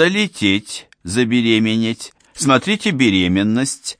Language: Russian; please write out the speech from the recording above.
залететь, забеременеть, смотрите беременность,